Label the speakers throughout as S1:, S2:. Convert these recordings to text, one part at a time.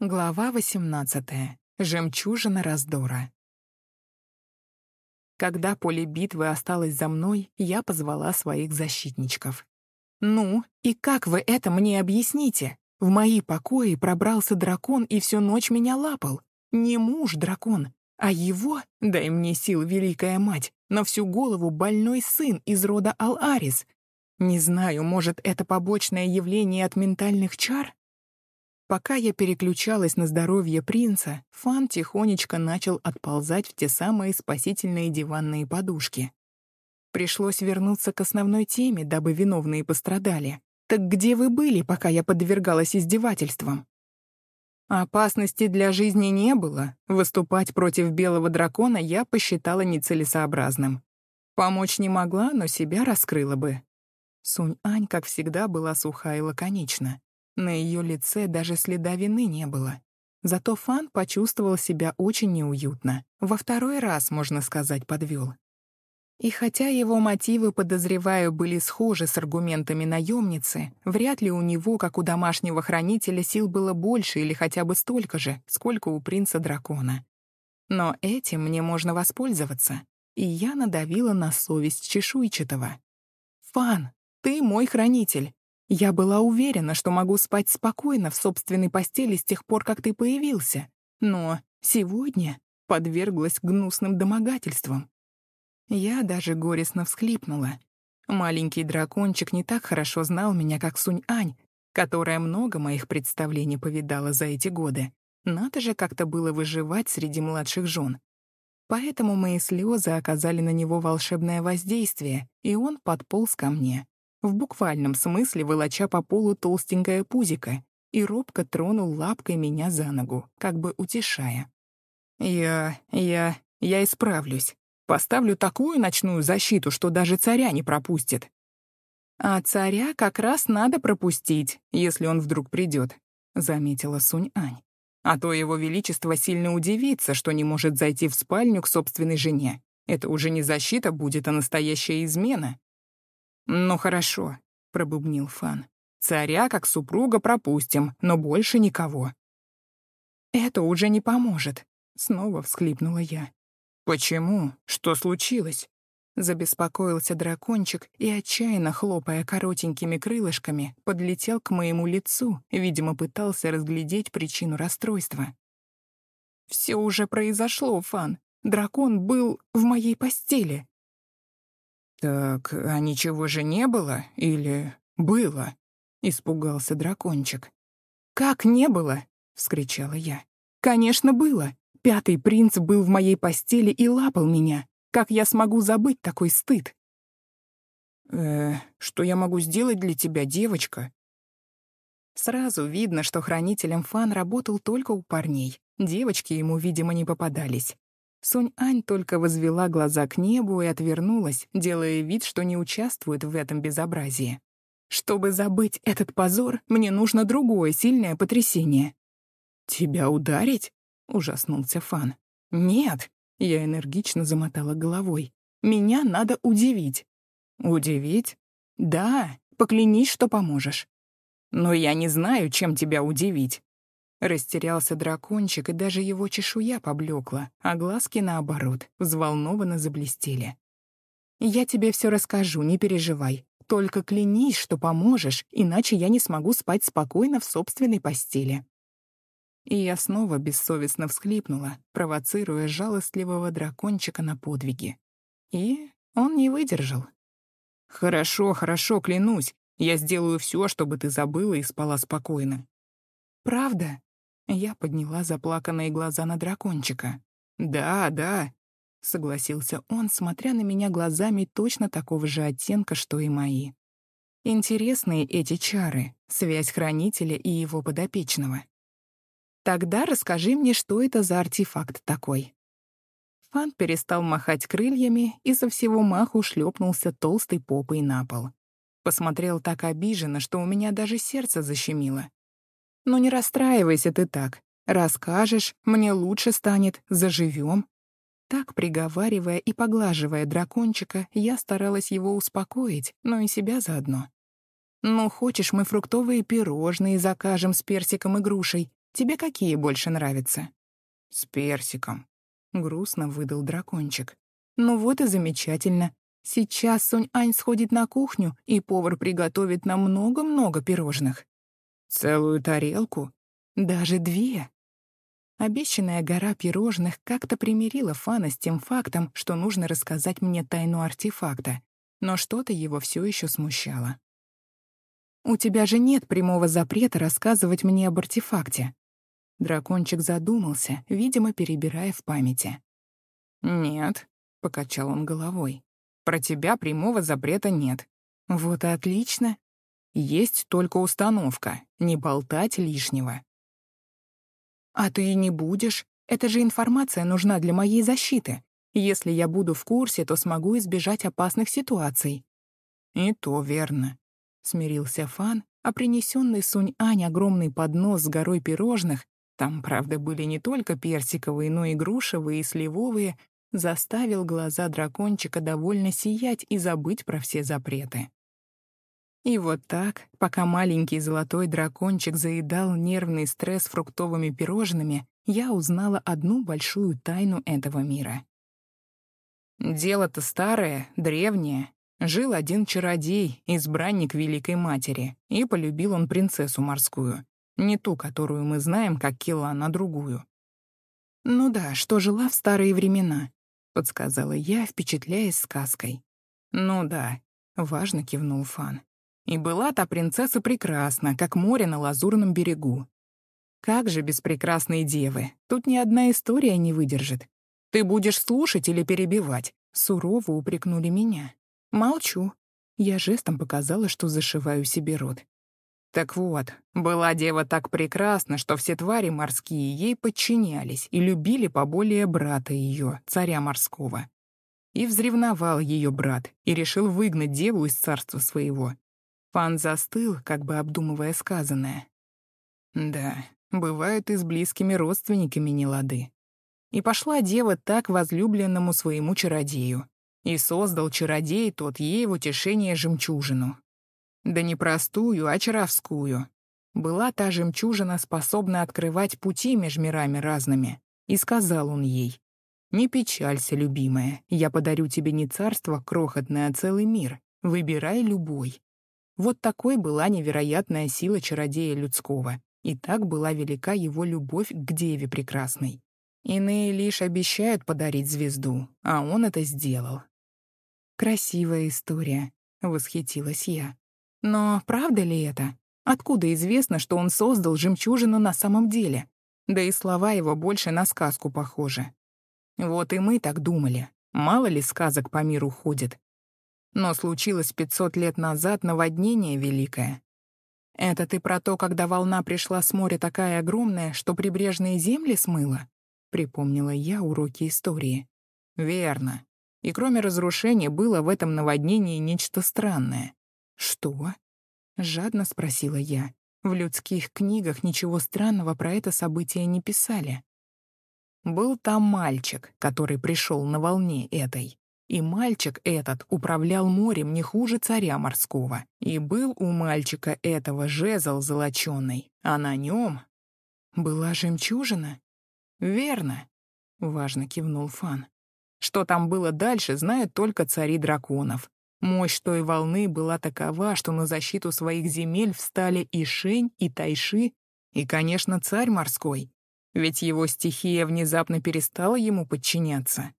S1: Глава 18. Жемчужина раздора. Когда поле битвы осталось за мной, я позвала своих защитничков. «Ну, и как вы это мне объясните? В мои покои пробрался дракон и всю ночь меня лапал. Не муж-дракон, а его, дай мне сил, великая мать, на всю голову больной сын из рода Ал-Арис. Не знаю, может, это побочное явление от ментальных чар? Пока я переключалась на здоровье принца, Фан тихонечко начал отползать в те самые спасительные диванные подушки. Пришлось вернуться к основной теме, дабы виновные пострадали. Так где вы были, пока я подвергалась издевательствам? Опасности для жизни не было. Выступать против белого дракона я посчитала нецелесообразным. Помочь не могла, но себя раскрыла бы. Сунь-Ань, как всегда, была суха и лаконична. На ее лице даже следа вины не было. Зато Фан почувствовал себя очень неуютно. Во второй раз, можно сказать, подвел. И хотя его мотивы, подозреваю, были схожи с аргументами наемницы, вряд ли у него, как у домашнего хранителя, сил было больше или хотя бы столько же, сколько у принца-дракона. Но этим мне можно воспользоваться, и я надавила на совесть чешуйчатого. «Фан, ты мой хранитель, я была уверена, что могу спать спокойно в собственной постели с тех пор, как ты появился. Но сегодня подверглась гнусным домогательствам. Я даже горестно всхлипнула. Маленький дракончик не так хорошо знал меня, как Сунь-Ань, которая много моих представлений повидала за эти годы. Надо же как-то было выживать среди младших жен. Поэтому мои слезы оказали на него волшебное воздействие, и он подполз ко мне в буквальном смысле волоча по полу толстенькое пузико, и робко тронул лапкой меня за ногу, как бы утешая. «Я... я... я исправлюсь. Поставлю такую ночную защиту, что даже царя не пропустит». «А царя как раз надо пропустить, если он вдруг придет», — заметила Сунь-Ань. «А то его величество сильно удивится, что не может зайти в спальню к собственной жене. Это уже не защита будет, а настоящая измена. «Ну хорошо», — пробубнил Фан. «Царя как супруга пропустим, но больше никого». «Это уже не поможет», — снова всхлипнула я. «Почему? Что случилось?» Забеспокоился дракончик и, отчаянно хлопая коротенькими крылышками, подлетел к моему лицу, видимо, пытался разглядеть причину расстройства. «Все уже произошло, Фан. Дракон был в моей постели. «Так, а ничего же не было? Или было?» — испугался дракончик. «Как не было?» — вскричала я. «Конечно, было. Пятый принц был в моей постели и лапал меня. Как я смогу забыть такой стыд?» «Э, что я могу сделать для тебя, девочка?» Сразу видно, что хранителем Фан работал только у парней. Девочки ему, видимо, не попадались. Сунь-Ань только возвела глаза к небу и отвернулась, делая вид, что не участвует в этом безобразии. «Чтобы забыть этот позор, мне нужно другое сильное потрясение». «Тебя ударить?» — ужаснулся Фан. «Нет», — я энергично замотала головой. «Меня надо удивить». «Удивить?» «Да, поклянись, что поможешь». «Но я не знаю, чем тебя удивить». Растерялся дракончик, и даже его чешуя поблекла, а глазки, наоборот, взволнованно заблестели. «Я тебе все расскажу, не переживай. Только клянись, что поможешь, иначе я не смогу спать спокойно в собственной постели». И я снова бессовестно всхлипнула, провоцируя жалостливого дракончика на подвиги. И он не выдержал. «Хорошо, хорошо, клянусь. Я сделаю все, чтобы ты забыла и спала спокойно». «Правда?» Я подняла заплаканные глаза на дракончика. «Да, да», — согласился он, смотря на меня глазами точно такого же оттенка, что и мои. Интересные эти чары, связь хранителя и его подопечного. Тогда расскажи мне, что это за артефакт такой. Фан перестал махать крыльями и со всего маху шлепнулся толстой попой на пол. Посмотрел так обиженно, что у меня даже сердце защемило. Но не расстраивайся ты так. Расскажешь, мне лучше станет, заживем. Так, приговаривая и поглаживая дракончика, я старалась его успокоить, но и себя заодно. «Ну, хочешь, мы фруктовые пирожные закажем с персиком и грушей, Тебе какие больше нравятся?»
S2: «С персиком», —
S1: грустно выдал дракончик. «Ну вот и замечательно. Сейчас Сунь-Ань сходит на кухню, и повар приготовит нам много-много пирожных».
S2: «Целую тарелку?»
S1: «Даже две». Обещанная гора пирожных как-то примирила Фана с тем фактом, что нужно рассказать мне тайну артефакта, но что-то его все еще смущало. «У тебя же нет прямого запрета рассказывать мне об артефакте». Дракончик задумался, видимо, перебирая в памяти.
S2: «Нет», — покачал он головой. «Про тебя прямого запрета нет».
S1: «Вот и отлично.
S2: Есть только установка — не болтать лишнего».
S1: «А ты не будешь. Это же информация нужна для моей защиты. Если я буду в курсе, то смогу избежать опасных ситуаций».
S2: «И то верно», Смирился Фан, а принесенный Сунь-Ань огромный поднос с горой пирожных, там, правда, были не только персиковые, но и грушевые и сливовые, заставил глаза дракончика довольно сиять и забыть про все запреты. И вот так, пока маленький золотой дракончик заедал нервный стресс фруктовыми пирожными, я узнала одну большую тайну этого мира. Дело-то старое, древнее, Жил один чародей, избранник Великой Матери, и полюбил он принцессу морскую. Не ту, которую мы знаем, как Килан, а другую.
S1: «Ну да, что жила в старые времена», — подсказала я, впечатляясь сказкой.
S2: «Ну да», — важно кивнул Фан. «И была та принцесса прекрасна, как море на лазурном берегу. Как же без прекрасной девы? Тут ни одна история не выдержит. Ты будешь слушать или перебивать?» Сурово упрекнули меня.
S1: Молчу. Я жестом показала, что зашиваю себе рот.
S2: Так вот, была дева так прекрасна, что все твари морские ей подчинялись и любили поболее брата ее, царя морского. И взревновал ее брат и решил выгнать деву из царства своего. Пан застыл, как бы обдумывая сказанное. Да, бывают и с близкими родственниками нелады. И пошла дева так возлюбленному своему чародею, и создал чародей тот ей в утешение жемчужину. Да не простую, а чаровскую. Была та жемчужина способна открывать пути между мирами разными. И сказал он ей, «Не печалься, любимая, я подарю тебе не царство крохотное, а целый мир. Выбирай любой». Вот такой была невероятная сила чародея людского, и так была велика его любовь к деве прекрасной. Иные лишь обещают подарить звезду, а он это сделал.
S1: «Красивая история», — восхитилась я. «Но правда ли это? Откуда известно, что он создал жемчужину на самом деле? Да и слова его больше на сказку похожи.
S2: Вот и мы так думали. Мало ли сказок по миру ходит. Но случилось 500 лет назад наводнение великое. Это ты про то, когда волна пришла с моря такая огромная, что прибрежные земли смыла? Припомнила я уроки истории. Верно. И кроме разрушения было в этом наводнении нечто странное.
S1: «Что?» — жадно спросила я. В людских книгах ничего странного про это событие не писали.
S2: Был там мальчик, который пришел на волне этой. И мальчик этот управлял морем не хуже царя морского. И был у мальчика этого жезл золочёный, а на нем
S1: была жемчужина.
S2: «Верно», — важно кивнул Фан. Что там было дальше, знают только цари драконов. Мощь той волны была такова, что на защиту своих земель встали и Шень, и Тайши, и, конечно, царь морской. Ведь его стихия внезапно перестала ему подчиняться.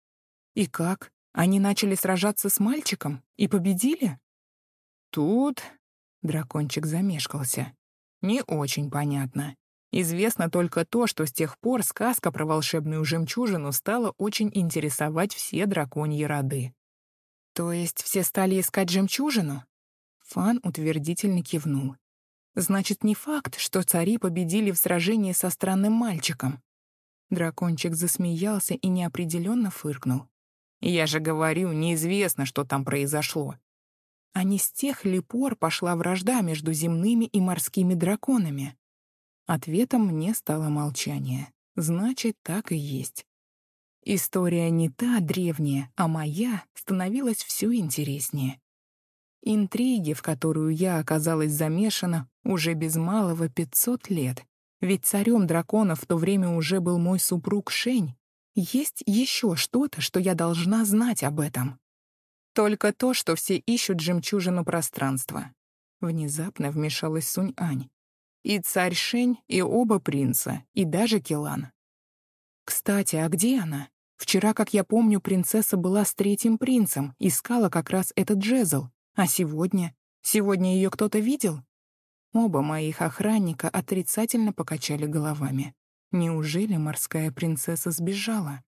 S1: И как? Они начали сражаться с мальчиком и победили?
S2: Тут дракончик замешкался. Не очень понятно. Известно только то, что с тех пор сказка про волшебную жемчужину стала очень интересовать все драконьи роды.
S1: «То есть все стали искать жемчужину?» Фан утвердительно кивнул. «Значит, не факт, что цари победили в сражении со странным мальчиком». Дракончик засмеялся и неопределенно фыркнул.
S2: «Я же говорю, неизвестно, что там произошло».
S1: А не с тех ли пор пошла вражда между земными и морскими драконами? Ответом мне стало молчание. Значит, так и есть. История не та древняя, а моя становилась все интереснее. Интриги, в которую я оказалась замешана, уже без малого 500 лет. Ведь царем драконов в то время уже был мой супруг Шень. Есть еще что-то, что я должна знать об этом.
S2: Только то, что все ищут жемчужину пространства. Внезапно вмешалась Сунь-Ань. И царь Шень, и оба принца, и даже Килан.
S1: Кстати, а где она? Вчера, как я помню, принцесса была с третьим принцем, искала как раз этот джезл. А сегодня? Сегодня ее кто-то видел? Оба моих охранника отрицательно покачали головами. Неужели морская принцесса сбежала?